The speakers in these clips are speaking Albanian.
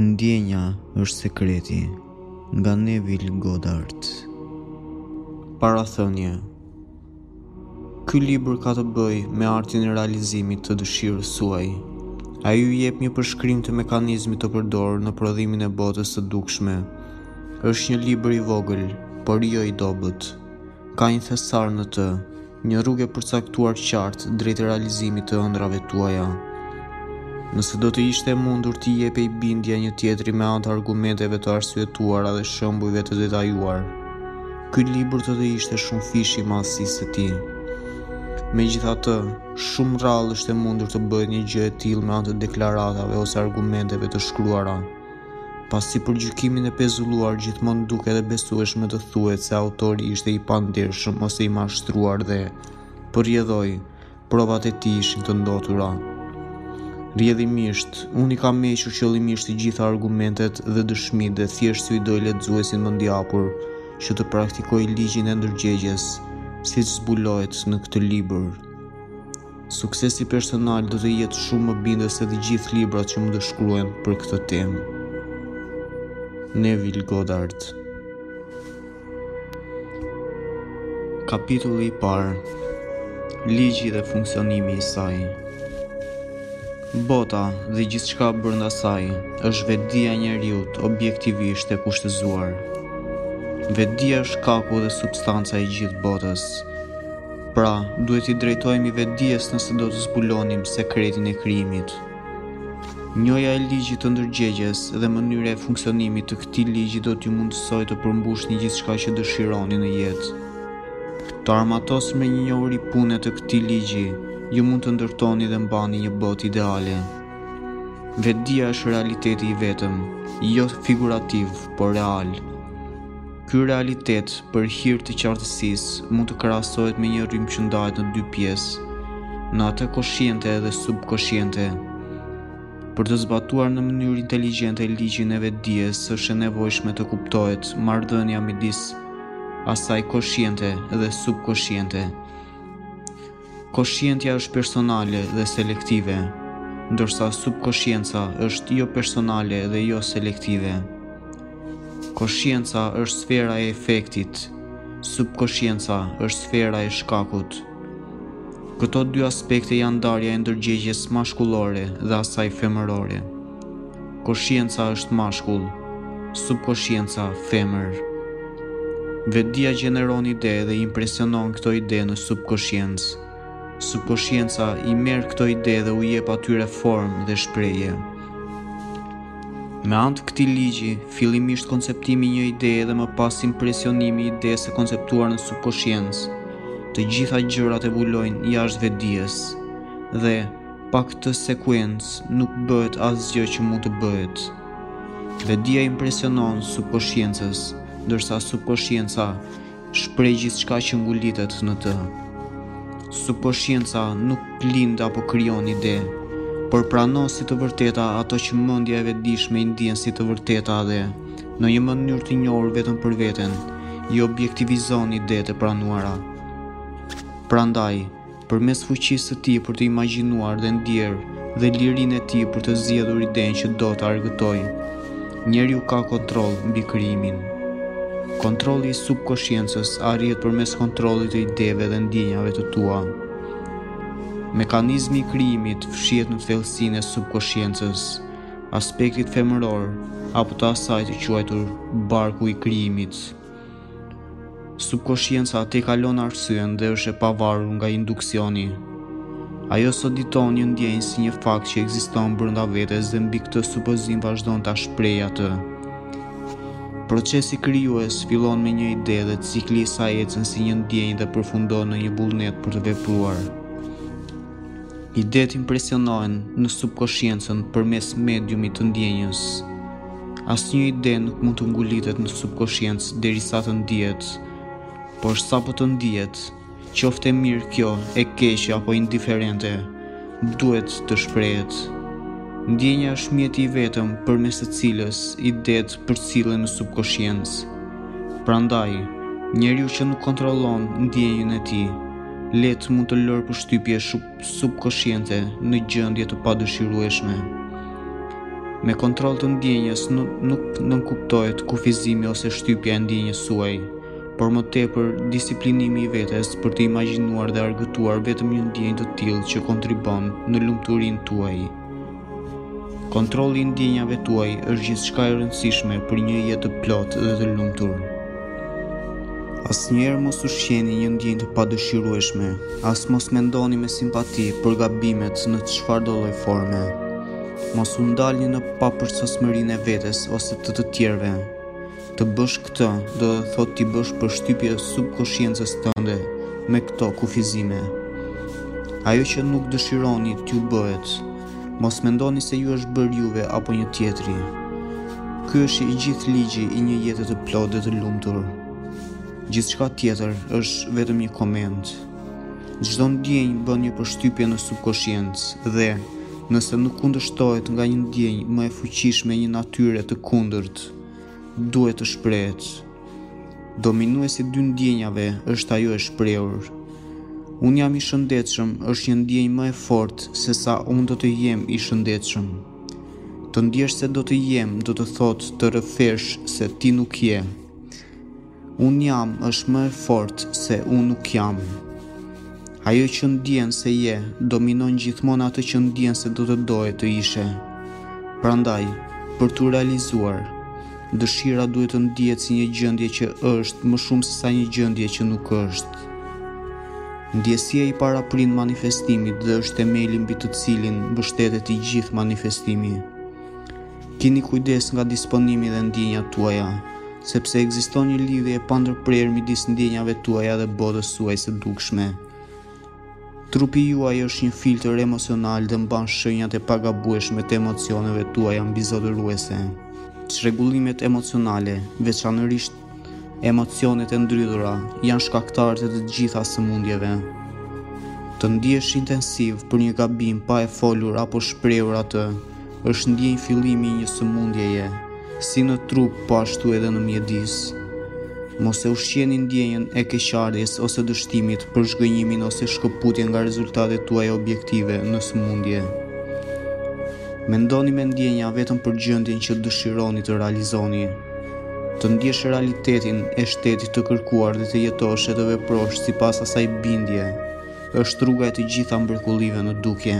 Ndjenja është sekreti nga Neville Goddard. Parathënie. Ky libër ka të bëjë me artin e realizimit të dëshirës suaj. Ai ju jep një përshkrim të mekanizmit të përdorur në prodhimin e botës së dukshme. Është një libër i vogël, por jo i dobët. Ka një thesar në të, Një rrugë e përcaktuar qartë drejt realizimit të ëndrrave tuaja. Nëse do të ishte e mundur t'i jepej bindja një tjetri me anë të argumenteve të arsyetuara dhe shembujve të detajuar, ky libër do të ishte shumëfishi i madhësisë së tij. Megjithatë, shumë rrallë është e mundur të bëhet një gjë e tillë me anë të deklaratave ose argumenteve të shkruara. pasi për gjykimin e pezulluar gjithmonë duket e besueshme të thuhet se autori ishte i pandershëm ose i mashtruar dhe, për rrjedhojë, provat e tij ishin të ndotura. Rrjedhimisht, unë i kam hequr qëllimisht të gjitha argumentet dhe dëshmitë dhe thjesht sfidoj lexuesin mendjehapur që të praktikojë ligjin e ndërgjegjes, siç zbulohet në këtë libër. Suksesi personal do të jetë shumë më bindës se të gjithë librat që mund të shkruhen për këtë temë. Neville Goddard Kapitulli i parë Ligji dhe funksionimi i saj Bota dhe gjithçka brenda saj është vetëdija e njeriut objektivisht e kushtëzuar. Vetëdija është shkaku dhe substanca e gjithë botës, Pra, duhet t'i drejtohemi vetëdijes nëse do të zbulonim sekretin e krijimit. Njohja e ligjit të ndërgjegjes dhe mënyra e funksionimit të këtij ligji do t'ju mundësojë të përmbushni gjithçka që dëshironi në jetë. Të armatosur me një njohuri pune të këtij ligji, ju mund të ndërtoni dhe mbani një botë ideale. Vetëdija është realiteti i vetëm, jo figurativ, por real. Ky realitet, për hir të qartësisë, mund të krahasohet me një rrymë që ndahet në dy pjesë, në atë koshiente dhe subkoshiente. Për të zbatuar në mënyrë inteligjente ligjin e vetëdijes, është e nevojshme të kuptohet marrëdhënia midis asaj koshiente dhe subkoshiente. Koshientja është personale dhe selektive, ndërsa subkoshienca është jopersonale dhe joselektive. Koshienca është sfera e efektit, subkoshienca është sfera e shkakut. Këto dy aspekte janë ndarja e ndërgjegjes mashkullore dhe asaj femërore. Koshienca është mashkull, subkoshienca femër. Vetëdija gjeneron ide dhe i impresionon këto ide në subkoshiencë. Subkoshienca i merr këto ide dhe u jep atyre formë dhe shprehje. Me anë të këtij ligji, fillimisht konceptimi i një ideje dhe më pas impresionimi i idesë së konceptuar në subkoshiencë, të gjitha gjërat evoluojnë jashtë vetëdijes dhe Pa këtë sekuencë nuk bëhet asgjë që mund të bëhet. Vetëdija impresionon subkoshiencës, ndërsa subkoshienca shpreh gjithçka që ngulitet në të. Subkoshienca nuk lind apo krijon ide, por pranon si të vërteta ato që mendja e vetëdijshme i ndjen si të vërteta dhe në një mënyrë të njohur vetëm për veten, i objektivizon idetë e pranuara. Prandaj, përmes fuqisë së tij për të imagjinuar dhe ndjerë dhe lirinë e tij për të zgjedhur idenë që do të argëtojë, njeriu ka kontroll mbi krijimin. Kontrolli i subkoshiencës arrihet përmes kontrollit të ideve dhe ndjenjave të tua. Mekanizmi i krijimit fshihet në thellësinë e subkoshiencës, aspektit femëror apo të asaj të quajtur barku i krijimit. Subkoshienca tejkalon arsyen dhe është e pavarur nga induksioni. Ajo soditon një ndjenjë si një fakt që ekziston brenda vetes dhe mbi këtë supozim vazhdon ta shprehë atë. Procesi krijues fillon me një ide dhe cikli i saj ecën si një ndjenjë dhe përfundon në një vullnet për të vepruar. Idetë impresionohen në subkoshiencën përmes mediumit të ndjenjës. Asnjë ide nuk mund të ngulitet në subkoshiencë derisa të ndihet. Por sapo të ndihet, qoftë e mirë kjo, e keqe apo indiferente, duhet të shprehet. Ndjenja është mjeti i vetëm përmes së cilës idetë përcillen në subkoshiencë. Prandaj, njeriu që nuk kontrollon ndjenjën e tij, lehtë mund të lërë përshtypje subkoshiente në gjendje të padëshirueshme. Me kontroll të ndjenjës nuk nënkuptohet kufizimi ose shtypja e ndjenjës suaj, por më tepër disiplinimi i vetes për të imagjinuar dhe argëtuar vetëm një ndjenjë të tillë që kontribon në lumturinë tuaj. Kontrolli i ndjenjave tuaj është gjithçka e rëndësishme për një jetë të plotë dhe të lumtur. Asnjëherë mos ushqeni një ndjenjë të padëshirueshme, as mos mendoni me simpati për gabimet në çfarëdo lloj forme. Mos u ndalni në papërsosmërinë e vetes ose të të tjerëve. Të bësh këtë, do të thotë t'i bësh përshtypje subkoshiencës tënde me këto kufizime. Ajo që nuk dëshironi t'ju bëhet, mos mendoni se ju është bërë juve apo një tjetri. Ky është i gjithë ligji i një jete të plotë dhe të lumtur. Gjithçka tjetër është vetëm një koment. Çdo ndjenjë bën një përshtypje në subkoshiencë dhe nëse nuk kundërshtohet nga një ndjenjë më e fuqishme e një natyre të kundërt, duhet të shprehet. Dominuesi i dy ndjenjave është ajo e shprehur. Unë jam i shëndetshëm është një ndjenjë më e fortë sesa unë do të jem i shëndetshëm. Të ndjesh se do të jem do të thotë të rrëfesh se ti nuk je. Unë jam është më e fortë se unë nuk jam. Ajo që ndjen se je, dominon gjithmonë atë që ndjen se do të doje të ishe. Prandaj, për t'u realizuar, dëshira duhet të ndihet si një gjendje që është më shumë sesa një gjendje që nuk është. Ndjesia i paraprin manifestimit dhe është themeli mbi të cilin mbështetet i gjithë manifestimi. Kini kujdes nga disponimi dhe ndjenjat tuaja, sepse ekziston një lidhje e pandërprerë midis ndjenjave tuaja dhe botës suaj së dukshme. Trupi juaj është një filtër emocional dhe mban shenjat e pagabueshme të emocioneve tuaja mbizotëruese. Çrregullimet emocionale, veçanërisht Emocionet e ndrydhura janë shkaktarët e të gjitha sëmundjeve. Të ndihesh intensiv për një gabim pa e folur apo shprehur atë, është ndjenjë fillimi i një sëmundjeje, si në trup po ashtu edhe në mjedis. Mos e ushqeni ndjenjën e keqardhjes ose dështimit për zhgënjimin ose shkëputjen nga rezultatet tuaja objektive në sëmundje. Mendoni me ndjenja vetëm për gjendjen që dëshironi të realizoni. Të ndjesh realitetin e shtetit të kërkuar dhe të jetosh e të veprosh sipas asaj bindje, është rruga e të gjitha mbrekullive në dukje.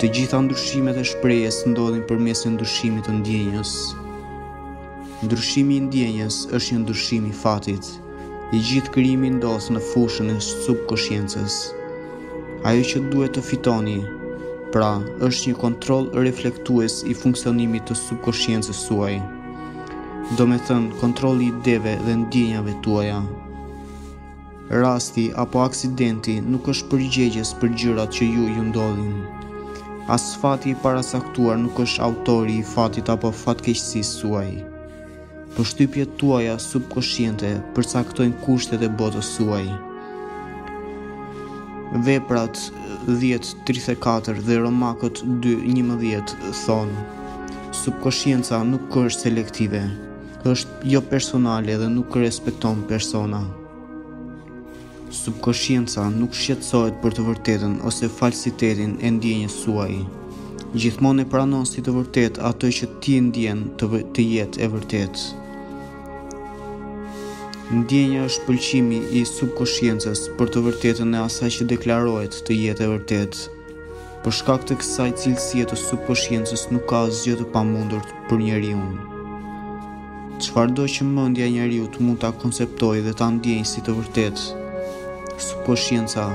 Të gjitha ndryshimet e shprehjes ndodhin përmes ndryshimit të ndjenjës. Ndryshimi i ndjenjës është një ndryshim i fatit. I gjithë krijimi ndodh në fushën e subkoshiencës. Ajo që duhet të fitoni, pra, është një kontroll reflektues i funksionimit të subkoshiencës suaj. Domethënë, kontrolli i ideve dhe ndjenjave tuaja. Rasti apo aksidenti nuk është përgjegjës për gjërat që ju ju ndodhin. As fati i paracaktuar nuk është autori i fatit apo fatkeqësisë suaj. Përshtypjet tuaja subkoshiente përcaktojnë kushtet e botës suaj. Veprat 10.34 dhe Romakët 2.11 thonë, subkoshienca nuk është selektive, është jo personale dhe nuk respekton persona. Subkoshienca nuk shqetësohet për të vërtetën ose falsitetin e ndjenjës suaj. Gjithmonë e pranon si të vërtetë atë që ti e ndjen të, të jetë e vërtetë. Ndjenja është pëlqimi i subkoshiencës për të vërtetën e asaj që deklarohet të jetë e vërtetë. Për shkak të kësaj cilësie të subkoshiencës nuk ka asgjë të pamundur për njeriun. Çfarëdo që mendja e njeriut mund ta konceptojë dhe ta ndiejë si të vërtetë, subkoshienca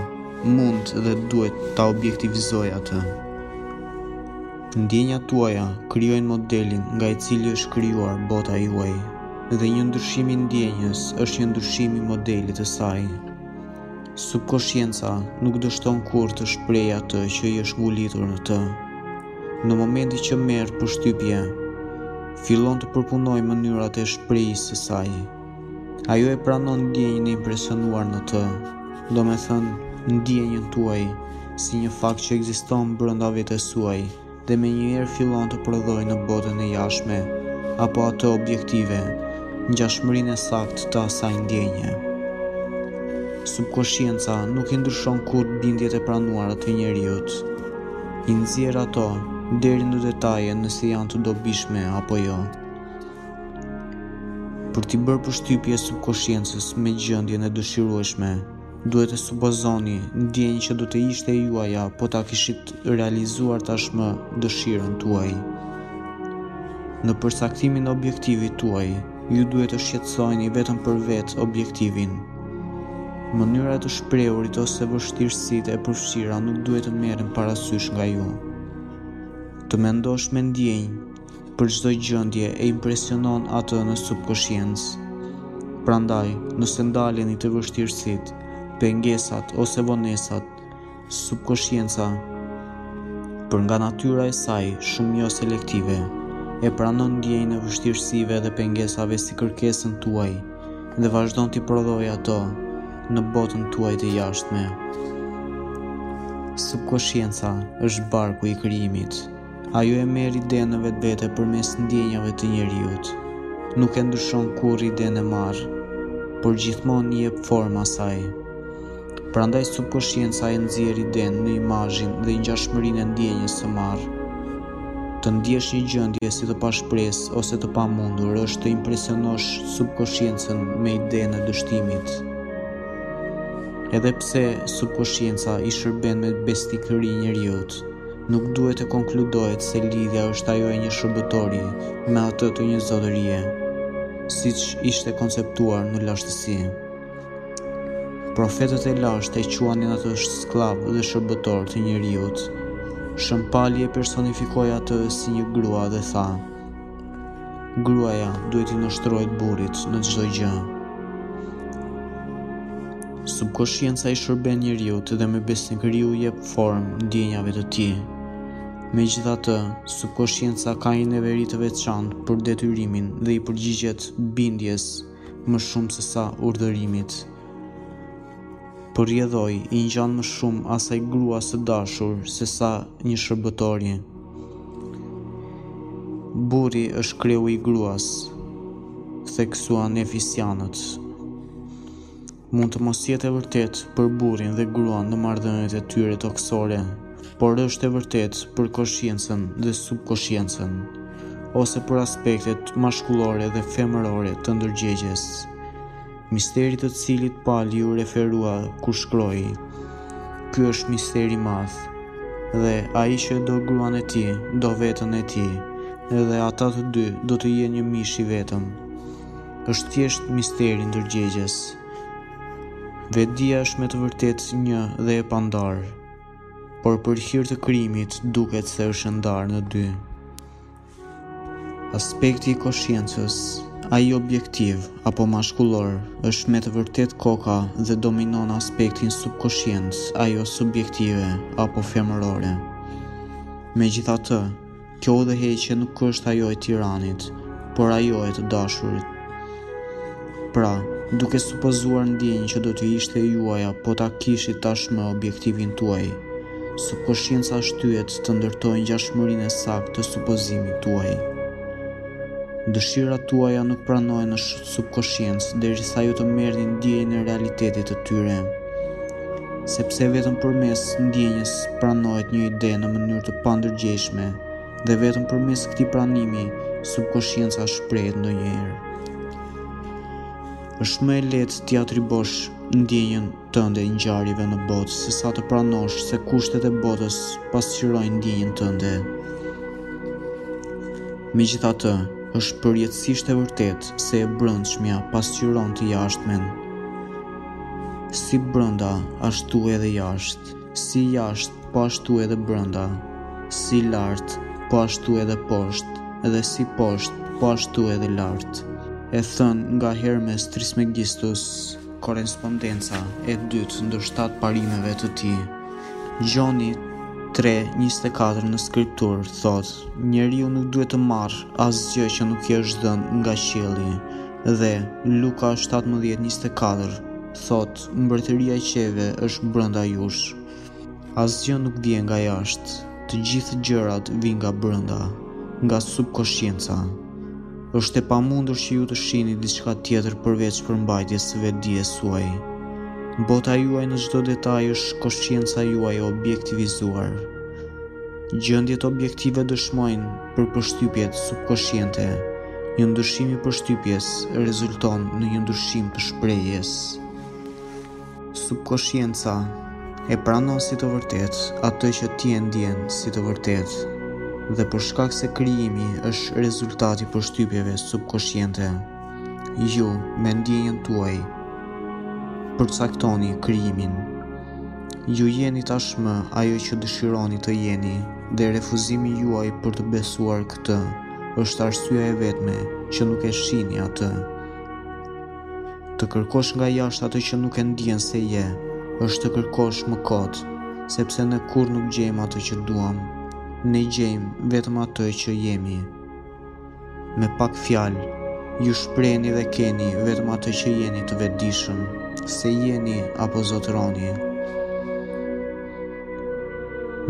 mund dhe duhet ta objektivizojë atë. Ndjenjat tuaja krijojnë modelin nga i cili është krijuar bota juaj dhe një ndryshim i ndjenjës është një ndryshim i modelit të saj. Subkoshienca nuk dështon kurrë të shprehë atë që i është ngulitur në të. Në momentin që merr përshtypje, fillon të përpunojë mënyrat e shprehjes së saj. Ajo e pranon ndjenjën e impresionuar në të, domethënë ndjenjën tuaj si një fakt që ekziston brenda vetes suaj. dhe menjëherë fillon të prodhojë në botën e jashtme apo atë objektive ngjashmërinë e saktë të asaj ndjenje. Subkoshienca nuk i ndryshon kurrë bindjet e pranuara të njeriut. I nxjerr ato deri në detaje nëse janë të dobishme apo jo. Për t'i bërë përshtypje subkoshiencës me gjendjen e dëshirueshme, Duhet të supozoni ndjenjën që do të ishte juaja po ta kishit realizuar tashmë dëshirën tuaj. Në përcaktimin e objektivit tuaj, ju duhet të shqetësojni vetëm për vetë objektivin. Mënyra e të shprehurit ose vështirësitë e përfshira nuk duhet të merren parasysh nga ju. Të mendosh me ndjenjë për çdo gjendje e impresionon atë në subkoshiencë. Prandaj, nëse ndaleni te vështirësitë, pengesat ose vonesat, subkoshienca, për nga natyra e saj shumë jo selektive, e pranon ndjenjën e vështirësive dhe pengesave si kërkesën tuaj dhe vazhdon t'i prodhojë ato në botën tuaj të jashtme. Subkoshienca është barku i krijimit. Ajo e merr idenë në vetvete përmes ndjenjave të njeriut. Nuk e ndryshon kurrë idenë e marrë, por gjithmonë i jep formë asaj. Prandaj subkoshienca e nxjerr idenë në imazhin dhe ngjashmërinë e ndjenjës së marrë. Të ndjesh një gjendje si të pashpresë ose të pamundur është të impresionosh subkoshiencën me idenë e dështimit. Edhe pse subkoshienca i shërben me besnikëri njeriut, Nuk duhet të konkludohet se lidhja është ajo e një shërbëtori me atë të një zotërie, siç ishte konceptuar në lashtësi. Profetët e lashtë e quanin atë skllav dhe shërbëtor të njeriut. Shën Pali e personifikoi atë si një grua dhe tha: Gruaja duhet t'i nënshtrohet burrit në çdo gjë. Subkoshienca i shërben njeriut dhe me besnikëri u jep formë ndjenjave të tij. Megjithatë, subkoshienca ka një neveri të veçantë për detyrimin dhe i përgjigjet bindjes më shumë sesa urdhërimit. Për rrjedhojë, i ngjan më shumë asaj gruas së dashur sesa një shërbëtoreje. Burri është kreu i gruas, theksuan efesianët. Mund të mos jetë e vërtetë për burrin dhe gruan në marrëdhëniet e tyre tokësore, por është e vërtetë për koshiencën dhe subkoshiencën, ose për aspektet mashkullore dhe femërore të ndërgjegjes. Misteri të cilit Pali iu referua kur shkroi, Ky është misteri i madh, dhe ai që e do gruan e tij, do veten e tij, dhe ata të dy do të jenë një mish i vetëm. Është thjesht misteri i ndërgjegjes. Vetëdija është me të vërtetë një dhe e pandarë, por për hir të krijimit duket se është e ndarë në dy. Aspekti i koshiencës, ai objektiv apo mashkullor, është me të vërtetë koka dhe dominon aspektin e subkoshiencës, ajo subjektive apo femërore. Megjithatë, kjo udhëheqje nuk është ajo e tiranit, por ajo e të dashurit. Pra, duke supozuar ndjenjën që do të ishte e juaja po ta kishit tashmë objektivin tuaj, subkoshienca shtyhet të ndërtojë ngjashmërinë e saktë të supozimit tuaj. Dëshirat tuaja nuk pranohen në subkoshiencë derisa ju të merrni ndjenjën e realitetit të tyre. Sepse vetëm përmes ndjenjës pranohet një ide në mënyrë të pandërgjegjshme, dhe vetëm përmes këtij pranimi subkoshienca shprehet ndonjëherë. Është më e lehtë t'i atribosh ndjenjën tënde ngjarjeve në botë se sa të pranosh se kushtet e botës pasqyrojnë ndjenjën tënde. Megjithatë, është përjetësisht e vërtetë se e brendshmja pasqyron të jashtmen. Si brenda, ashtu edhe jashtë. Si jashtë, po ashtu edhe brenda, si lartë, po ashtu edhe poshtë, dhe si poshtë, po ashtu edhe lartë. E thënë nga Hermes Trismegistus, korespondenca e dytë ndër shtatë parimeve të tij. Gjoni 3.24 në skriptur, thot, njeriu nuk duhet të marrë asgjë që nuk i është dhënë nga qielli, dhe Luka 17.24, thot, Mbretëria e qiejve është brenda jush. Asgjë nuk vjen nga jashtë. Të gjitha gjërat vijnë nga brenda, nga subkoshienca. Është e pamundur që ju të shihni diçka tjetër përveç përmbajtjes së vetëdijes suaj. Bota juaj në çdo detaj është koshienca juaj e objektivizuar. Gjendjet objektive dëshmojnë për përshtypjet subkoshiente. Një ndryshim i përshtypjes rezulton në një ndryshim të shprehjes. Subkoshienca e pranon si të vërtetë atë që ti e ndjen si të vërtetë dhe për shkak se krijimi është rezultat i përshtypjeve subkoshiente ju me ndjenjën tuaj përcaktoni krijimin Ju jeni tashmë ajo që dëshironi të jeni dhe refuzimi juaj për të besuar këtë është arsyeja e vetme që nuk e shihni atë. Të kërkosh nga jashtë atë që nuk e ndjen se je, është të kërkosh më kot, sepse ne kurrë nuk gjejmë atë që duam, ne gjejmë vetëm atë që jemi. Me pak fjalë, ju shprehni dhe keni vetëm atë që jeni të vetëdijshëm, se jeni apo zotëroni.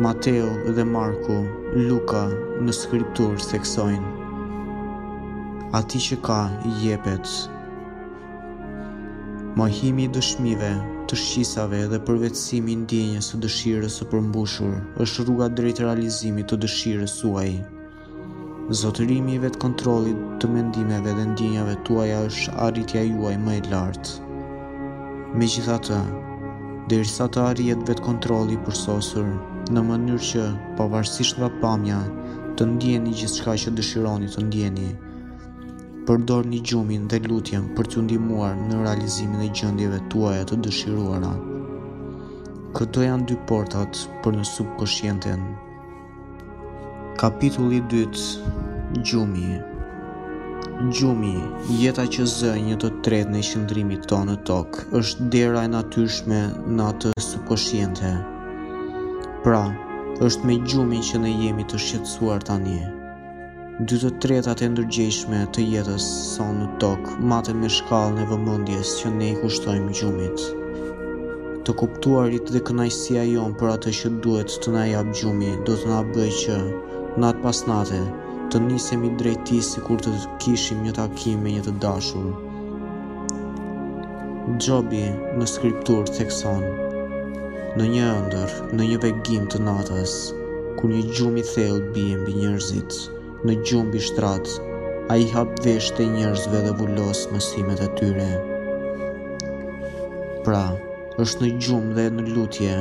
Mateu dhe Marku, Luka në skriptur theksojnë, atij që ka i jepet. Mohimi i dëshmive të shqisave dhe përvetësimi i ndjenjës së dëshirës së përmbushur është rruga drejt realizimit të dëshirës suaj. Zotërimi i vetëkontrollit të mendimeve dhe ndjenjave tuaja është arritja juaj më e lartë. Megjithatë, derisa të arrihet vetëkontrolli i përsosur, në mënyrë që, pavarësisht nga pamja, të ndjeni gjithçka që dëshironi të ndjeni, përdorni gjumin dhe lutjen për t'ju ndihmuar në realizimin e gjendjeve tuaja të dëshiruara. Këto janë dy portat për në subkoshienten. Kapitulli 2 Gjumi Gjumi, jeta që zë një të tretën e qëndrimit tonë në tokë, është dera e natyrshme në atë subkoshiente. Pra, është me gjumin që ne jemi të shqetësuar tani. Dy të tretat e ndërgjegjshme të jetës sonë në tokë maten me shkallën e vëmendjes që ne i kushtojmë gjumit. Të kuptuarit dhe kënaqësia jonë për atë që duhet të na japë gjumi do të na bëjë që natë pas nate të nisemi drejt tij sikur të kishim një takim me një të dashur. Jobi në skripturë thekson, Në një ëndërr, në një vegim të natës, kur një gjumë i thellë bie mbi njerëzit, në gjumë mbi shtrat, ai hap veshët e njerëzve dhe vulos mësimet e tyre. Pra, është në gjumë dhe në lutje,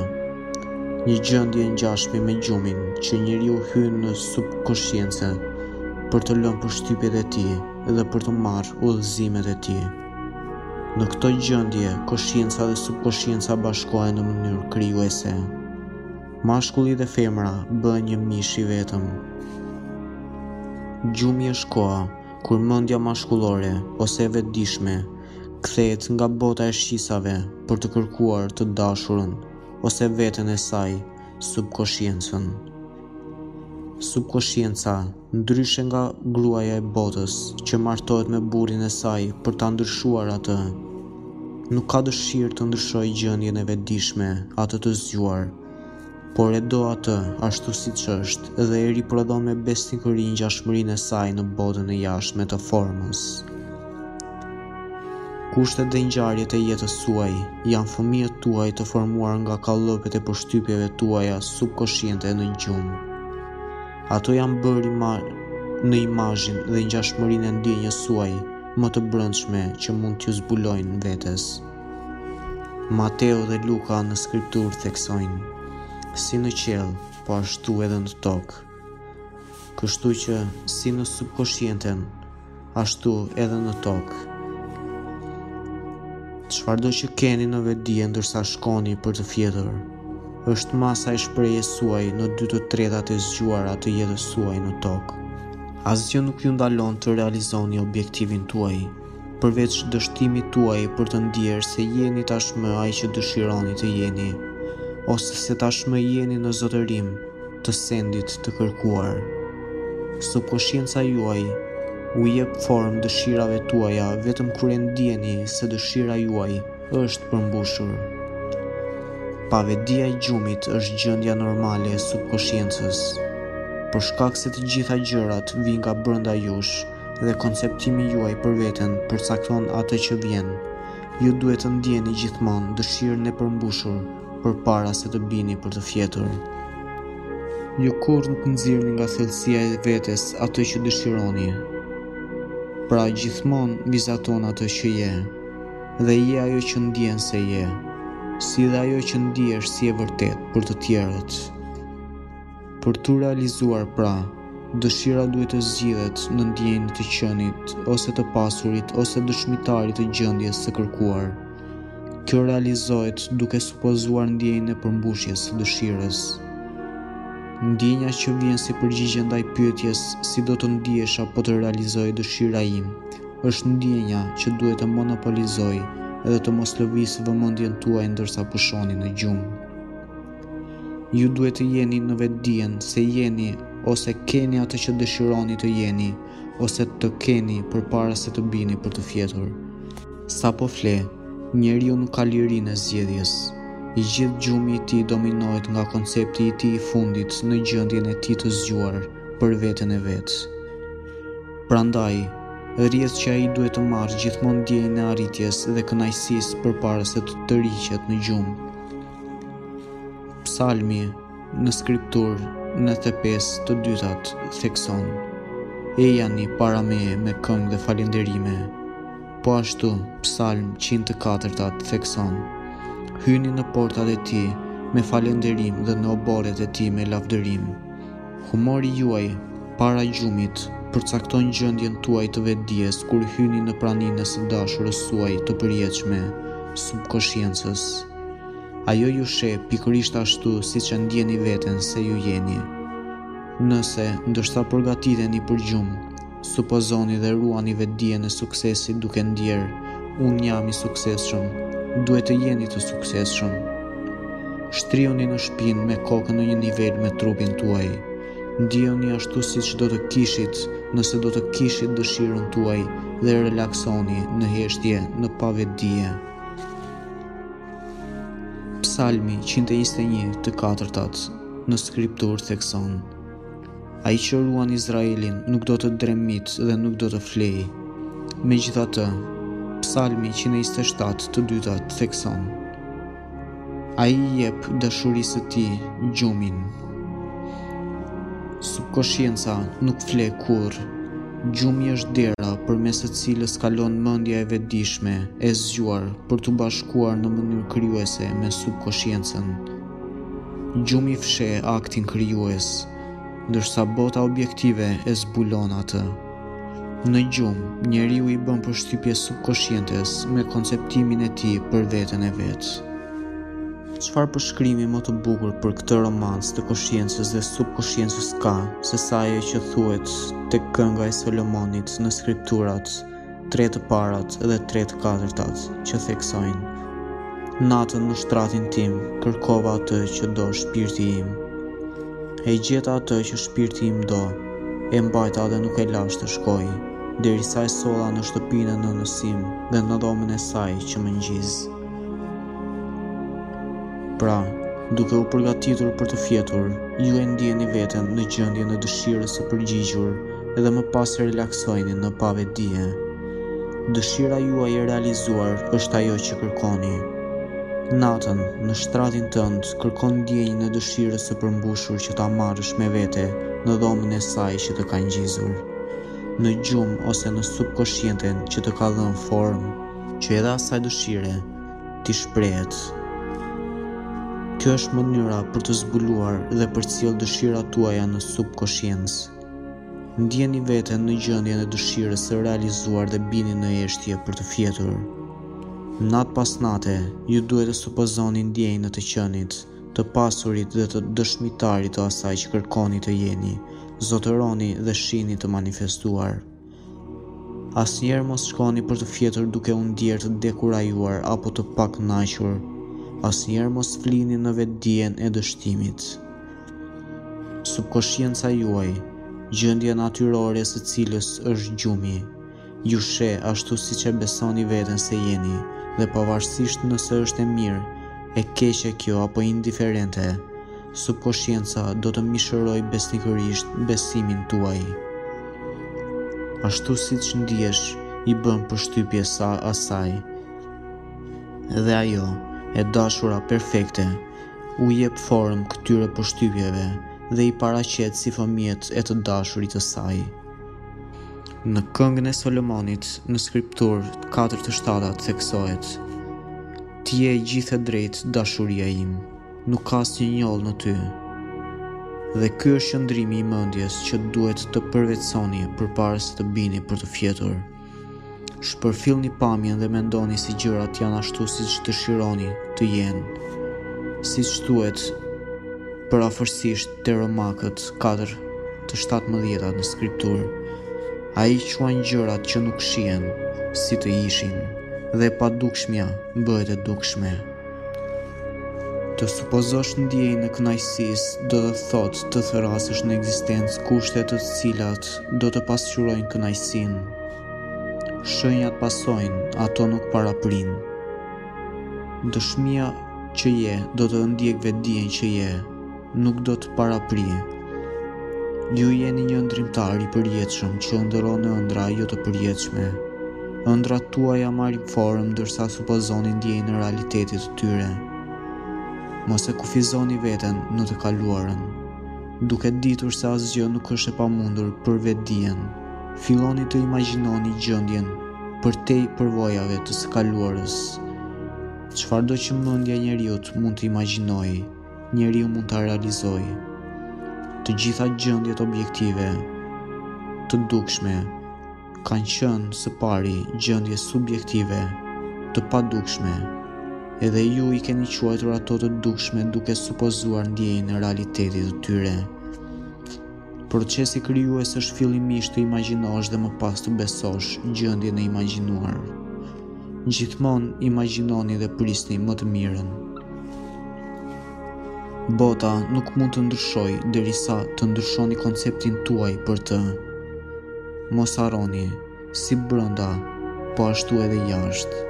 një gjendje e ngjashme me gjumin që njeriu hyn në subkoshiencë për të lënë përshtypjet e tij dhe për të marrë udhëzimet e tij. Në këto gjendje, koshienca dhe subkoshienca bashkohen në mënyrë krijuese. Mashkulli dhe femra bëhen një mish i vetëm. Gjumi është koha, kur mendja mashkullore, ose e vetëdijshme, kthehet nga bota e shqisave për të kërkuar të dashurën, ose veten e saj, subkoshiencën. Subkoshienca Ndryshe nga gruaja e botës, që martohet me burrin e saj për ta ndryshuar atë, nuk ka dëshirë të ndryshojë gjendjen e vetëdijshme, atë të zgjuar, por e do atë ashtu siç është dhe e riprodhon me besnikëri ngjashmërinë e saj në botën e jashtme të formës. Kushtet dhe ngjarjet e jetës suaj janë fëmijët tuaj të formuar nga kallëpet e përshtypjeve tuaja subkoshiente në gjumë. Ato janë bërë ima në imazhin dhe ngjashmërinë e ndjenjës suaj më të brendshme që mund t'ju zbulojnë vetes. Mateo dhe Luka në skriptur theksojnë, si në qiell, po ashtu edhe në tokë. Kështu që, si në subkoshienten, ashtu edhe në tokë. Çfarëdo që keni në vetëdije ndërsa shkoni për të fjetur, është masa e shprehjes suaj në dy të tretat e zgjuara të jetës suaj në tokë. Asgjë nuk ju ndalon të realizoni objektivin tuaj, përveç dështimit tuaj për të ndjerë se jeni tashmë ai që dëshironi të jeni, ose se tashmë jeni në zotërim, të sendit të kërkuar. Subkoshienca juaj u jep formë dëshirave tuaja vetëm kur e ndjeni se dëshira juaj është përmbushur. Pavetëdija e gjumit është gjendja normale e subkoshiencës. Për shkak se të gjitha gjërat vijnë nga brenda jush dhe konceptimi juaj për veten përcakton atë që vjen, ju duhet të ndjeni gjithmonë dëshirën e përmbushur përpara se të bini për të fjetur. Ju kurrë nuk nxirrni nga thellësia e vetes atë që dëshironi. Pra gjithmonë vizaton atë që je dhe je ajo që ndjen se je, si dhe ajo që ndihesh si e vërtetë për të tjerët. Për t'u realizuar, pra, dëshira duhet të zgjidhet në ndjenjën të qenit ose të pasurit ose dëshmitarit të gjendjes së kërkuar. Kjo realizohet duke supozuar ndjenjën e përmbushjes së dëshirës. Ndjenja që vjen si përgjigje ndaj pyetjes si do të ndihesha po të realizohej dëshira ime, është ndjenja që duhet të monopolizojë dhe të mos lëvizë vëmendjen tuaj ndërsa pushoni në gjumë. Ju duhet të jeni në vetëdijen se jeni ose keni atë që dëshironi të jeni ose të keni përpara se të bini për të fjetur. Sapo fle, njeriu nuk ka lirinë e zgjedhjes. I gjithë gjumi i tij dominohet nga koncepti i tij i fundit në gjendjen e tij të zgjuar për veten e vet. Prandaj, rrjedh që ai duhet të marrë gjithmonë ndjenjën e arritjes dhe kënaqësisë përpara se të tërhiqet në gjumë. Psalmi në skripturë nëntëdhjetë e pesë të dytat thekson Ejani para meje me këngë dhe falënderime Po ashtu psalm 100 të katërtat thekson Hyni në portat e tij me falënderim dhe në oborret e tij me lavdërim Humori juaj, para gjumit, përcakton gjendjen tuaj të vetëdijes kur hyni në praninë e së dashurës suaj të përjetshme, subkoshiencës. Ajo ju sheh pikërisht ashtu siç e ndjeni veten se ju jeni. Nëse, ndërsa përgatiteni për gjumë, Supozoni dhe ruani vetëdijen e suksesit duke ndjerë, Unë jam i suksesshëm. Duhet të jeni të suksesshëm. Shtriuni në shpinë me kokën në një nivel me trupin tuaj. Ndjehuni ashtu siç do të kishit nëse do të kishit dëshirën tuaj dhe relaksohuni në heshtje, në pavetëdije. Psalmi 121 të katërtat në skripturë thekson Ai që ruan Izraelin nuk do të dremit dhe nuk do të flejë. Megjithatë, psalmi 127 të dyta të thekson. Ai i jep dashurisë së tij gjumin. Subkoshienca nuk fle kurrë. Gjumi është dera përmes së cilës kalon mendja e vetëdijshme e zgjuar për t'u bashkuar në mënyrë krijuese me subkoshiencën Gjumi fsheh aktin krijues, ndërsa bota objektive e zbulon atë. Në gjumë, njeriu i bën përshtypje subkoshientes me konceptimin e tij për veten e vet. Çfarë përshkrimi më të bukur për këtë romancë të koshiencës dhe subkoshiencës ka, sesa ajo që thuhet tek kënga e Solomonit në skripturat, tre të parat dhe tre të katërtat që theksojnë. Natën në shtratin tim, kërkova atë që do shpirti im. E gjeta atë që shpirti im do, e mbajta dhe nuk e lashë të shkojë, derisa e solla në shtëpinë e nënës sime dhe në dhomën e asaj që më ngjizi. Pra, duke u përgatitur për të fjetur, ju e ndjeni veten në gjendjen e dëshirës së përgjigjur dhe më pas relaksoheni në pavetëdije. Dëshira juaj e realizuar është ajo që kërkoni. Natën, në shtratin tënd, kërkon ndjenjën e dëshirës së përmbushur që ta marrësh me vete në dhomën e asaj që të ka ngjizur, në gjumë ose në subkoshienten që të ka dhënë formë. që edhe asaj dëshire t'i shprehet. Kjo është mënyra për të zbuluar dhe përcjellë dëshirat tuaja në subkoshiencë. Ndjeni veten në gjendjen e dëshirës së realizuar dhe bini në heshtje për të fjetur. Natë pas nate, ju duhet të supozoni ndjenjën e të qenit, të pasurit dhe të dëshmitarit të asaj që kërkoni të jeni, zotëroni dhe shihni të manifestuar. Asnjëherë mos shkoni për të fjetur duke u ndier të dekurajuar apo të pakënaqur. Asnjëherë mos flini në vetëdijen e dështimit. Subkoshienca juaj, gjendja natyrore e së cilës është gjumi, ju sheh ashtu siç e besoni veten se jeni dhe pavarësisht nëse është e mirë, e keqe kjo apo indiferente, subkoshienca do të mishërojë besnikërisht besimin tuaj. Ashtu siç ndiesh, i bën përshtypje sa asaj. Dhe ajo, e dashura perfekte, u jep formë këtyre përshtypjeve dhe i paraqet si fëmijët e të dashurit të saj. Në këngën e Solomonit, në skriptur, katër të shtatat theksohet, Ti je gjithë e drejtë dashuria ime. Nuk ka asnjë njollë në ty. Dhe ky është qëndrimi i mendjes që duhet të përvetësoni përpara se të bini për të fjetur. Shpërfillni pamjen dhe mendoni se gjërat janë ashtu siç dëshironi të jenë. Siç thuhet përafërsisht te romakët 4 të 17 në skripturë, ai quan gjërat që nuk shihen si të ishin dhe e padukshmja bëhet e dukshme. Të supozosh ndjenjën e kënaqësisë do të thotë të thërrasësh në ekzistencë kushte të cilat do të pasqyrojnë kënaqësinë. Shenjat pasojnë, ato nuk paraprinë. Dëshmia që je do të ndjekë vetëdijen që je. nuk do të paraprijë. Ju jeni një ëndrimtar i përjetshëm që ëndërron ëndrra jo të përjetshme. Ëndrat tuaja marrin formë ndërsa supozoni ndjenjën e realitetit të tyre. Mos e kufizoni veten në të kaluarën. Duke ditur se asgjë nuk është e pamundur për vetëdijen, filloni të imagjinoni gjendjen përtej përvojave të së kaluarës. Çfarëdo që mendja e njeriu mund të imagjinojë, Njeriu mund ta realizojë të gjitha gjendjet objektive të dukshme kanë qenë së pari gjendje subjektive të padukshme edhe ju i keni quajtur ato të dukshme duke supozuar ndjenjën e realitetit të tyre Procesi krijues është fillimisht të imagjinosh dhe më pas të besosh gjendjen e imagjinuar. Gjithmonë imagjinoni dhe prisni më të mirën. Bota nuk mund të ndryshojë derisa të ndryshoni konceptin tuaj për të. Mos harroni, si brenda, po ashtu edhe jashtë.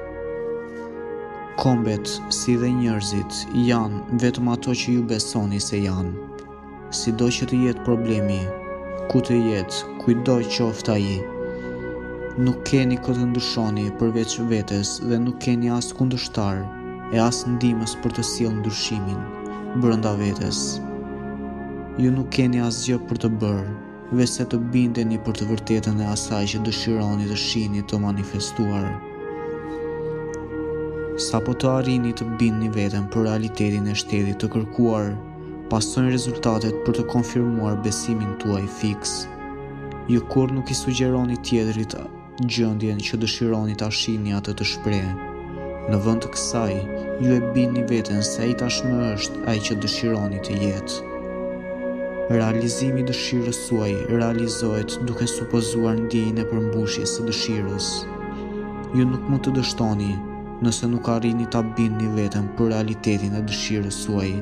Kombet, si dhe njerëzit, janë vetëm ato që ju besoni se janë. Sido që të jetë problemi, ku të jetë, kujdo qoftë ai, nuk keni kë të ndryshoni përveç vetes dhe nuk keni as kundërshtar e as ndihmës për të sjellë ndryshimin brenda vetes. Ju nuk keni asgjë për të bërë, veçse të bindeni për të vërtetën e asaj që dëshironi të shihni të manifestuar. Sapo të arrini të bindni veten për realitetin e shtetit të kërkuar, Pasojnë rezultatet për të konfirmuar besimin tuaj fiks. Ju kurrë nuk i sugjeroni tjetrit gjendjen që dëshironi ta shihni atë të shprehë. Në vend të kësaj, ju e bindni veten se ai tashmë është ai që dëshironi të jetë. Realizimi i dëshirës suaj realizohet duke supozuar ndjenjën e përmbushjes së dëshirës. Ju nuk mund të dështoni, nëse nuk arrini ta bindni veten për realitetin e dëshirës suaj.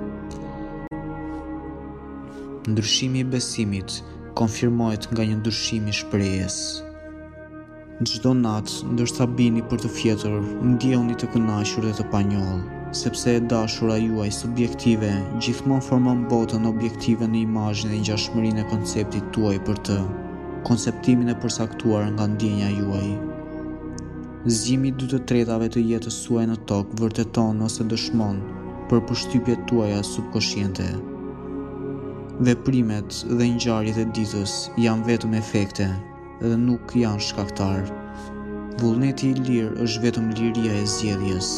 Ndryshimi i besimit konfirmohet nga një ndryshim i shprehjes. Çdo natë, ndërsa bini për të fjetur, ndjehuni të kënaqur dhe të panjollë, sepse e dashura juaj subjektive gjithmonë formon botën objektive në imazhin dhe ngjashmërinë e konceptit tuaj për të, konceptimin e përcaktuar nga ndjenja juaj. Zgjimi i dy të tretave të jetës suaj në tokë vërteton ose dëshmon për përshtypjet tuaja subkoshiente. Veprimet dhe ngjarjet e ditës janë vetëm efekte dhe nuk janë shkaktar. Vullneti i lirë është vetëm liria e zgjedhjes.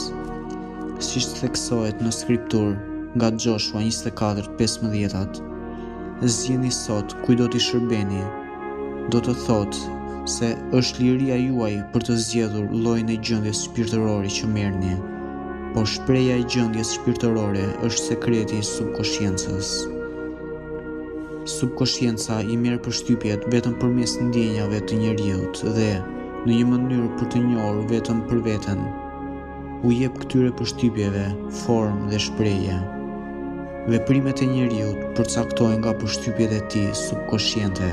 Siç theksohet në skriptur nga Joshua 24:15, zgjidhni sot kujt do t'i shërbeni do të thotë se është liria juaj për të zgjedhur llojin e gjendjes shpirtërore që merrni. Por shprehja e gjendjes shpirtërore është sekreti i subkoshiencës. Subkoshienca i merr përshtypjet vetëm përmes ndjenjave të njeriut dhe në një mënyrë për të njohur vetëm për veten. u jep këtyre përshtypjeve formë dhe shprehje. Veprimet e njeriut përcaktohen nga përshtypjet e tij subkoshiente.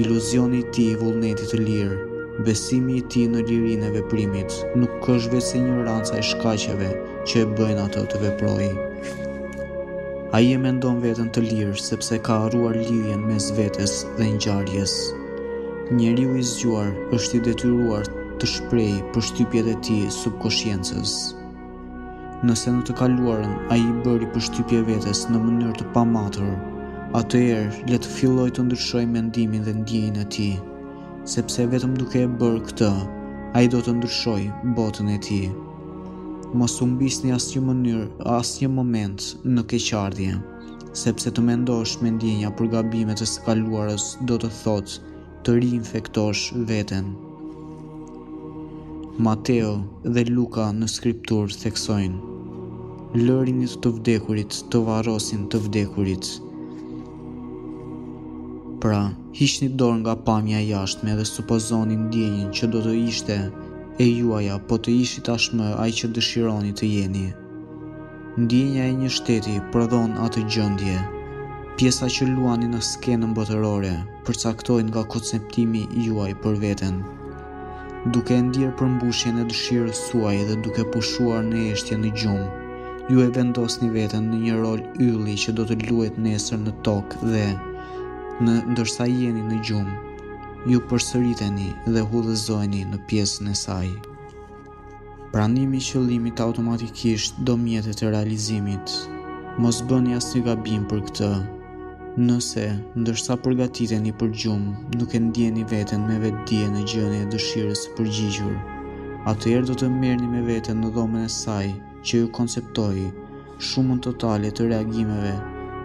Iluzioni i tij i vullnetit të lirë, besimi i tij në lirinë e veprimit, nuk është veçse injoranca e shkaqeve që e bëjnë atë të veprojë. Ai e mendon veten të lirë sepse ka harruar lidhjen mes vetes dhe ngjarjes. Njeriu i zgjuar është i detyruar të shprehë përshtypjet e tij subkoshiencës. Nëse në të kaluarën ai i bëri përshtypje vetes në mënyrë të pamatur, atëherë le të fillojë të ndryshojë mendimin dhe ndjenjën e tij, sepse vetëm duke e bërë këtë, ai do të ndryshojë botën e tij. Mos humbisni asnjë mënyrë, asnjë moment në keqardhje, sepse të mendosh me ndjenja për gabimet e së kaluarës do të thotë të riinfektosh veten. Mateo dhe Luka në Skripturë theksojnë, Lërini të vdekurit të varrosin të vdekurit. Pra, hiqni dorë nga pamja e jashtme dhe supozoni ndjenjën që do të ishte e juaja po të ishi tashmë ai që dëshironi të jeni. Ndjenja e një shteti prodhon atë gjendje. Pjesa që luani në skenën botërore përcaktohet nga konceptimi juaj për veten. Duke e ndier përmbushjen e dëshirës suaj dhe duke pushuar në heshtje në gjumë, ju e vendosni veten në një rol ylli që do të luhet nesër në tokë dhe, ndërsa jeni në gjumë, ju përsëriteni dhe udhëzoheni në pjesën e saj. Pranimi i qëllimit automatikisht do mjetet e realizimit. Mos bëni asnjë gabim për këtë. Nëse, ndërsa përgatiteni për gjumë, nuk e ndjeni veten me vetëdije në gjendjen e dëshirës së përgjigjur, atëherë do të merrni me veten në dhomën e saj që ju konceptoi, shumën totale të reagimeve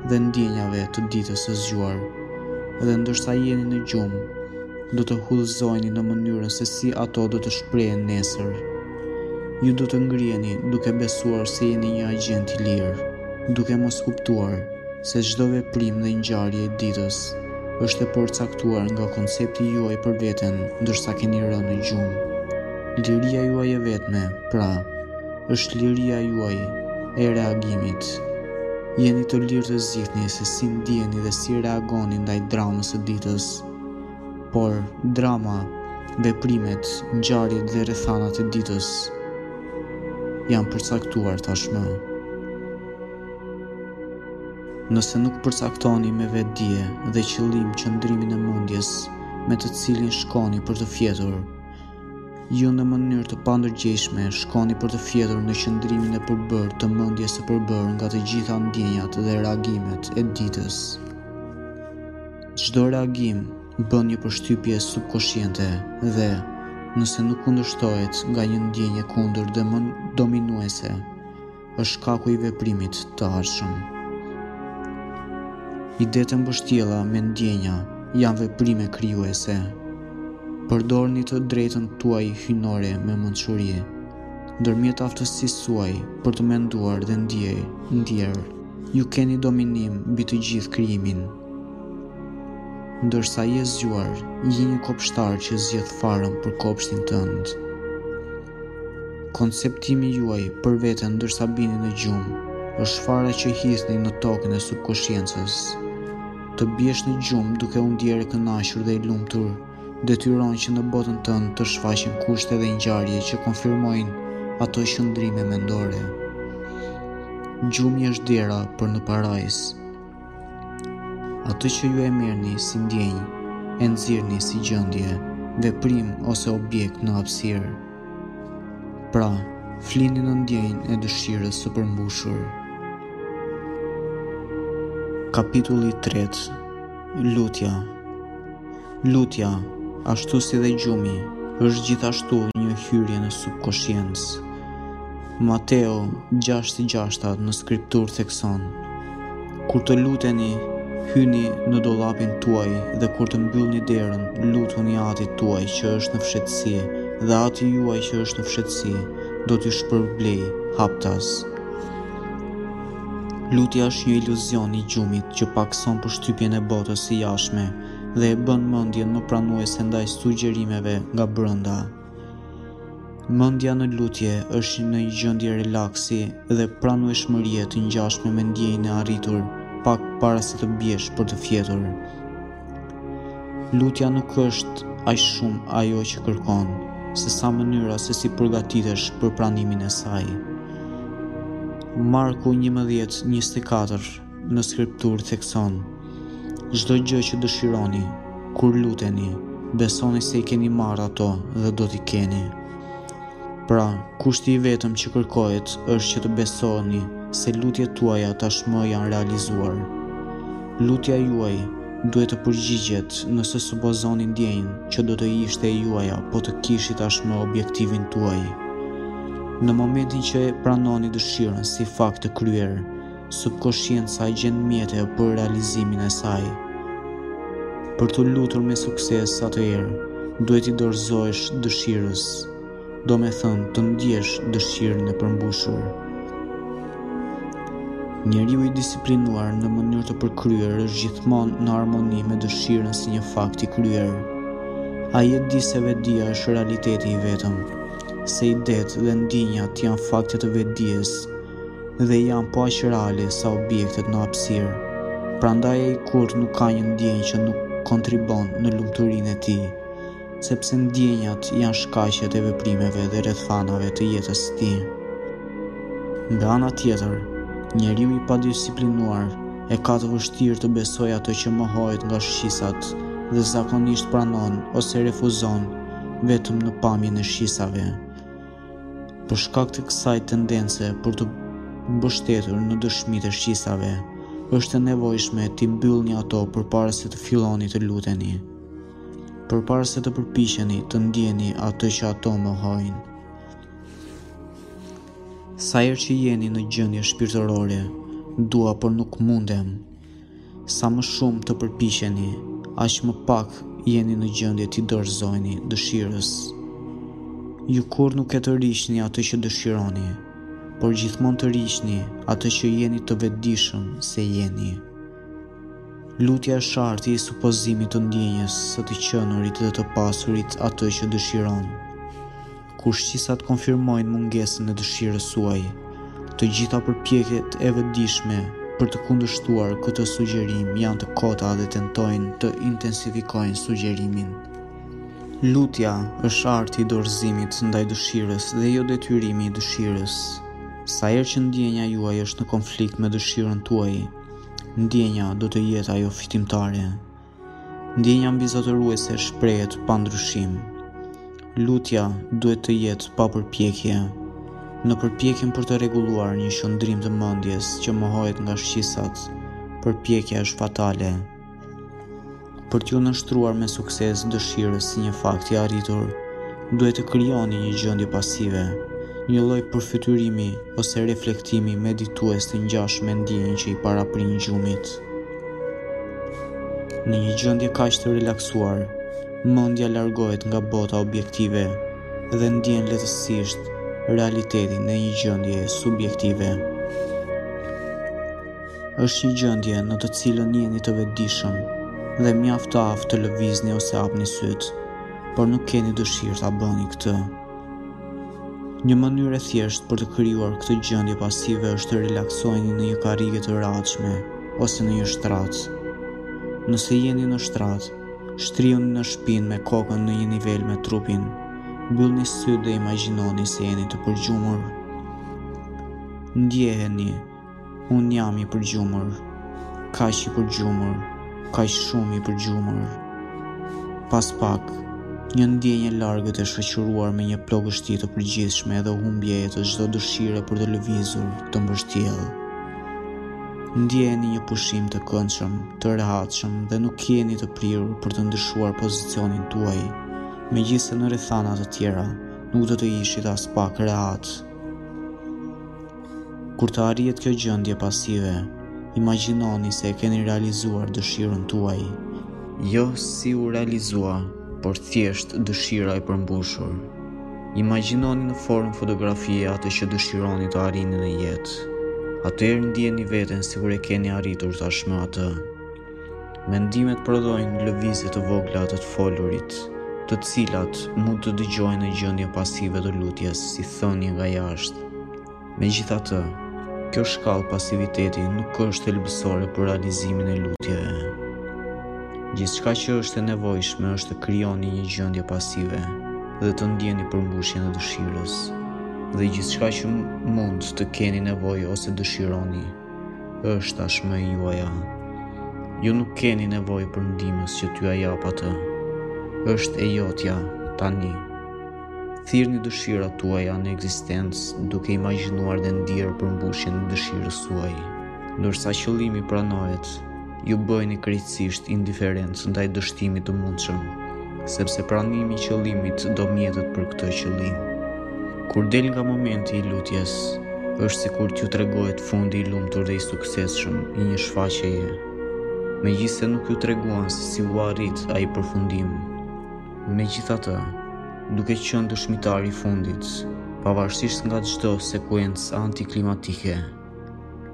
dhe ndjenjave të ditës së zgjuar. Dhe ndërsa jeni në gjumë, do të udhëzoheni në mënyrën se si ato do të shprehen nesër. Ju do të ngriheni duke besuar se jeni një agjent i lirë, duke mos kuptuar se çdo veprim dhe ngjarje e ditës është e përcaktuar nga koncepti juaj për veten ndërsa keni rënë në gjumë. Liria juaj e vetme, pra, është liria juaj e reagimit. Jeni të lirë të zgjidhni se si ndiheni dhe si reagoni ndaj dramës së ditës. Por drama, veprimet, ngjarjet dhe rrethanat e ditës janë përcaktuar tashmë. Nëse nuk përcaktoni me vetëdije dhe qëllim qëndrimin e mendjes me të cilin shkoni për të fjetur, Ju në mënyrë të pandërgjegjshme shkoni për të fjetur në qëndrimin e përbërë të mendjes së përbërë nga të gjitha ndjenjat dhe reagimet e ditës. Çdo reagim bën një përshtypje subkoshiente dhe nëse nuk kundërshtohet nga një ndjenjë e kundërt dhe më dominuese, është shkaku i veprimit të ardhshëm. Idetë e mbështjella me ndjenja janë veprime krijuese. Përdorni të drejtën tuaj hyjnore me mençuri, nëpërmjet aftësisë suaj për të menduar dhe ndier, ju keni dominim mbi të gjithë krijimin. Ndërsa je zgjuar, je një kopshtar që zgjedh farën për kopshtin tënd. Konceptimi juaj për veten ndërsa bini në gjumë është fara që hidhni në tokën e subkoshiencës. Të biesh në gjumë duke u ndjerë i kënaqur dhe i lumtur, detyron që në botën tënd të shfaqen kushte dhe ngjarje që konfirmojnë ato qëndrime mendore. Gjumi është dera për në parajsë. Atë që ju e merrni si ndjenjë, e nxirrni si gjendje, veprim ose objekt në hapësirë. Pra, flini në ndjenjën e dëshirës së përmbushur. Kapitulli 3 Lutja Lutja, ashtu si dhe gjumi, është gjithashtu një hyrje në subkoshiencë. Mateo gjashtë gjashta në skriptur thekson, Kur të luteni, hyni në dollapin tuaj dhe kur të mbyllni derën, lutuni atit tuaj që është në fshehtësi dhe ati juaj që është në fshehtësi do t'ju shpërblejë haptas. Lutja është një iluzion i gjumit që pakëson përshtypjen e botës së jashtme dhe e bën mendjen më pranuese ndaj sugjerimeve nga brenda. Mendja në lutje është në një gjendje relaksi dhe pranueshmërie të ngjashme me ndjenjën e arritur pak para se të biesh për të fjetur. Lutja nuk është aq shumë ajo që kërkon, sesa mënyra se si përgatitesh për pranimin e saj. Marku 11:24 Në skriptur thekson, Çdo gjë që dëshironi, kur luteni, besoni se i keni marrë ato dhe do t'i keni. Pra, kushti i vetëm që kërkohet është që të besoni se lutjet tuaja tashmë janë realizuar. Lutja juaj duhet të përgjigjet nëse supozoni ndjenjën që do të ishte e juaja po të kishit tashmë objektivin tuaj. Në momentin që e pranoni dëshirën si fakt të kryer, subkoshienca gjen mjete për realizimin e saj. Për t'u lutur me sukses atëherë, duhet t'i dorëzohesh dëshirës, domethënë të ndjesh dëshirën e përmbushur. Njeriu i disiplinuar në mënyrë të përkryer është gjithmonë në harmoni me dëshirën si një fakt i kryer. Ai e di se vetëdija është realiteti i vetëm, se idetë dhe ndjenjat janë fakte të vetëdijes, dhe janë po aq reale sa objektet në hapësirë. Prandaj ai kurrë nuk ka një ndjenjë që nuk kontribon në lumturinë e tij, sepse ndjenjat janë shkaqet e veprimeve dhe rrethanave të jetës së tij. Nga ana tjetër, njeriu i padisiplinuar e ka të vështirë të besojë atë që mohohet nga shqisat dhe zakonisht pranon ose refuzon vetëm në pamjen e shqisave. Për shkak të kësaj tendence për t'u mbështetur në dëshmitë e shqisave, është e nevojshme t'i mbyllni ato përpara se të filloni të luteni, përpara se të përpiqeni të ndjeni atë që ato mohojnë. Sa herë që jeni në gjendje shpirtërore, dua por nuk mundem, Sa më shumë të përpiqeni, aq më pak jeni në gjendje t'i dorëzoheni dëshirës. Ju kurrë nuk e tërhiqni atë që dëshironi, por gjithmonë tërhiqni atë që jeni të vetëdijshëm se jeni. Lutja është arti i supozimit të ndjenjës së të qenurit dhe të pasurit atë që dëshiron. kur shqisat konfirmojnë mungesën e dëshirës suaj, të gjitha përpjekjet e vëdijshme për të kundërshtuar këtë sugjerim janë të kota dhe tentojnë të intensifikojnë sugjerimin. Lutja është arti i dorëzimit ndaj dëshirës dhe jo detyrimi i dëshirës. Sa herë që ndjenja juaj është në konflikt me dëshirën tuaj, ndjenja do të jetë ajo fitimtare. Ndjenja mbizotëruese shprehet pa ndryshim. Lutja duhet të jetë pa përpjekje. Në përpjekjen për të rregulluar një qëndrim të mendjes që mohohet nga shqisat, përpjekja është fatale. Për t'iu nënshtruar me sukses dëshirës si një fakt i arritur, duhet të krijoni një gjendje pasive, një lloj përfytyrimi ose reflektimi meditues të ngjashëm me ndjenjën që i paraprin gjumit. Në një gjendje kaq të relaksuar, mendja largohet nga bota objektive dhe ndien lehtësisht realitetin e një gjendjeje subjektive. është një gjëndje në të cilën jeni të vetëdijshëm dhe mjaft të aftë të lëvizni ose hapni sytë, por nuk keni dëshirë ta bëni këtë. Një mënyrë e thjeshtë për të krijuar këtë gjendje pasive është të relaksoheni në një karrige të rehatshme ose në një shtrat. Nëse jeni në shtrat, shtrihuni në shpinë me kokën në një nivel me trupin. Mbyllni sytë dhe imagjinoni se jeni të përgjumur. Ndiheni Unë jam i përgjumur, kaq i përgjumur, kaq shumë i përgjumur. Pas pak, një ndjenjë e largët e shoqëruar me një plogështi të përgjithshme dhe humbje të çdo dëshire për të lëvizur të mbështjell. Ndieni një pushim të këndshëm, të rehatshëm dhe nuk jeni të prirur për të ndryshuar pozicionin tuaj, megjithëse në rrethana të tjera nuk do të ishit aspak rehat. Kur të arrihet kjo gjendje pasive, imagjinoni se e keni realizuar dëshirën tuaj. Jo si u realizua, por thjesht dëshira e përmbushur. Imagjinoni në formë fotografie atë që dëshironi të arrini në jetë. Atëherë ndieni veten sikur e keni arritur tashmë atë. Mendimet prodhojnë lëvizje të vogla të të folurit, të cilat mund të dëgjohen në gjendje pasive të lutjes, si thënie nga jashtë. Megjithatë, kjo shkallë pasiviteti nuk është thelbësore për realizimin e lutjeve. Gjithçka që është e nevojshme është të krijoni një gjendje pasive dhe të ndieni përmbushjen e dëshirës dhe gjithçka që mund të keni nevojë ose dëshironi është tashmë e juaja. Ju nuk keni nevojë për ndihmës që t'jua japë atë. Është e jotja tani. Thirrni dëshirat tuaja në ekzistencë duke imagjinuar dhe ndier përmbushjen e dëshirës suaj. Ndërsa qëllimi pranohet, ju bëheni krejtësisht indiferentë ndaj dështimit të mundshëm, sepse pranimi i qëllimit do mjetet për këtë qëllim. Kur del nga momenti i lutjes, është sikur t'ju tregohet fundi i lumtur dhe i suksesshëm i një shfaqjeje, megjithëse nuk ju treguan se si u arrit ai përfundim. Megjithatë, duke qenë dëshmitar i fundit, pavarësisht nga çdo sekuencë antiklimatike,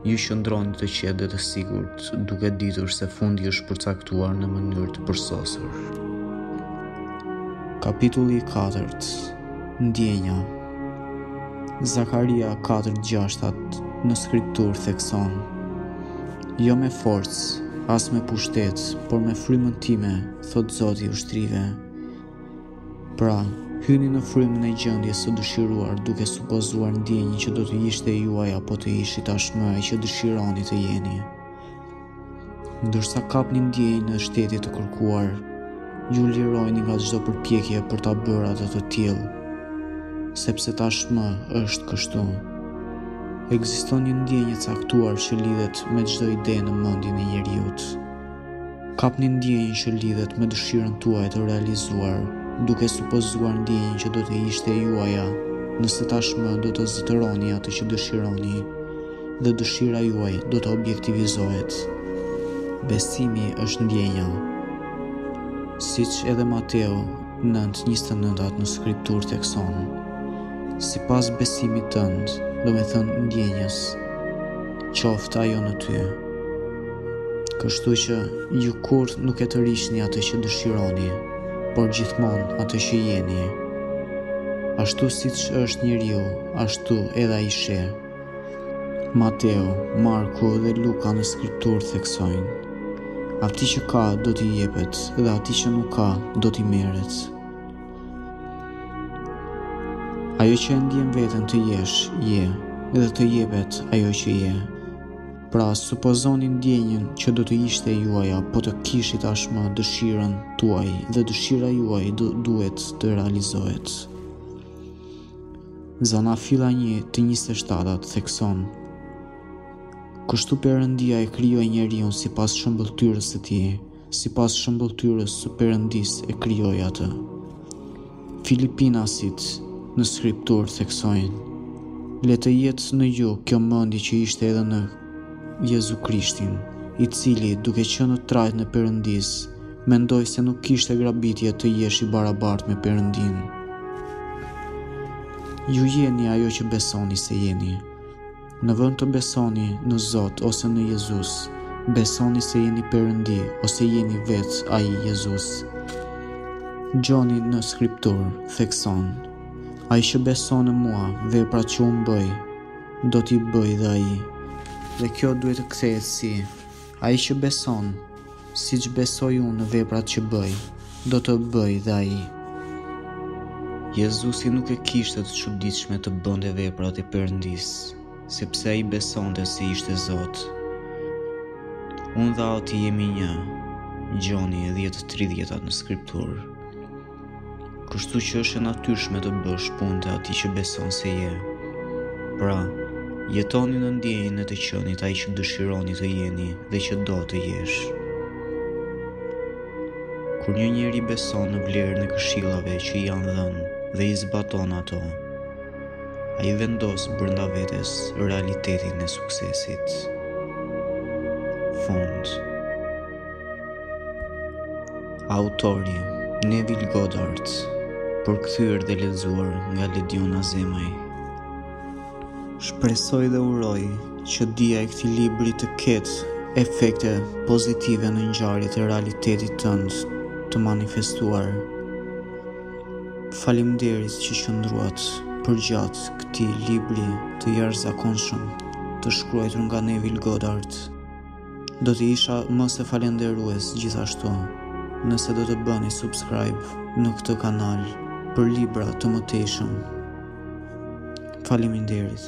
Ju qëndroni të qetë dhe të sigurt, duke ditur se fundi është përcaktuar në mënyrë të përsosur. Kapitulli 4 Ndjenja Zakaria 4 gjashtat në skripturë thekson Jo me forcë, as me pushtet, por me frymën time, thotë Zoti i ushtrive. Pra, hyni në frymën e gjendjes së dëshiruar duke supozuar ndjenjën që do të ishte juaja po të ishit tashmë ai që dëshironi të jeni. Ndërsa kapni ndjenjën e shtetit të kërkuar, ju liroheni nga çdo përpjekje për ta bërë atë të tillë, sepse tashmë është kështu. Ekziston një ndjenjë e caktuar që lidhet me çdo ide në mendjen e njeriut. Kapni ndjenjën që lidhet me dëshirën tuaj të realizuar, duke supozuar ndjenjën që do të ishte e juaja nëse tashmë do të zotëroni atë që dëshironi, dhe dëshira juaj do të objektivizohet. Besimi është ndjenja. Siç edhe Mateo Nëntë njëzet e nënta në skripturë thekson, sipas besimit tënd, domethënë ndjenjës, qoftë ajo në ty. Kështu që ju kurrë nuk e tërhiqni atë që dëshironi, por gjithmonë atë që jeni. Ashtu siç është njeriu, ashtu edhe ai sheh. Mateo, Marku dhe Luka në skripturë theksojnë, atij që ka do t'i jepet dhe atij që nuk ka do t'i merret. Ajo që e ndien veten të jesh, je, dhe të jepet ajo që je. Pra, supozoni ndjenjën që do të ishte juaja po të kishit tashmë dëshirën tuaj dhe dëshira juaj duhet të realizohet. Zanafilla një të njëzet e shtatat thekson, Kështu Perëndia e krijoi njeriun sipas shëmbëlltyrës së tij, sipas shëmbëlltyrës së Perëndisë e krijoi atë. Filipinasit në skriptur theksojnë, Le të jetë në ju kjo mendje që ishte edhe në Jezu Krishtin, i cili, duke qenë trajtën e Perëndisë, Mendoj se nuk ishte grabitje të jesh i barabartë me Perëndinë. Ju jeni ajo që besoni se jeni. Në vend të besoni në Zot ose në Jezus, besoni se jeni Perëndi ose jeni vetë ai Jezus. Gjoni në Skriptur thekson: Ai që beson në mua, veprat që unë bëj, do t'i bëj dhe ai. Dhe kjo duhet të kthehet si Ai që beson, siç besoj unë në veprat që bëj, do t'i bëj dhe ai. Jezusi nuk e kishte të çuditshme të bënte veprat e Perëndisë, sepse ai besonte se ishte Zot. Unë dhe Ati jemi një. Gjoni 10:30 në skripturë. Kështu që është e natyrshme të bësh punët e atij që beson se je. Pra, jetoni në ndjenjën e të qenit ai që dëshironi të jeni dhe që do të jesh. Kur një njeri beson në vlerën e këshillave që i janë dhënë dhe i zbaton ato, ai vendos brenda vetes realitetin e suksesit. Fund. Autori Neville Goddard Përkthyer dhe lexuar nga Ledion Azemaj Shpresoj dhe uroj që dija e këtij libri të ketë efekte pozitive në ngjarjet e realitetit tënd të manifestuar Faleminderit që qëndruat përgjatë këtij libri të jashtëzakonshëm të shkruajtur nga Neville Goddard Do të isha më se falënderues gjithashtu nëse do të bëni subscribe në këtë kanal për libra të mëtejshëm. Faleminderit.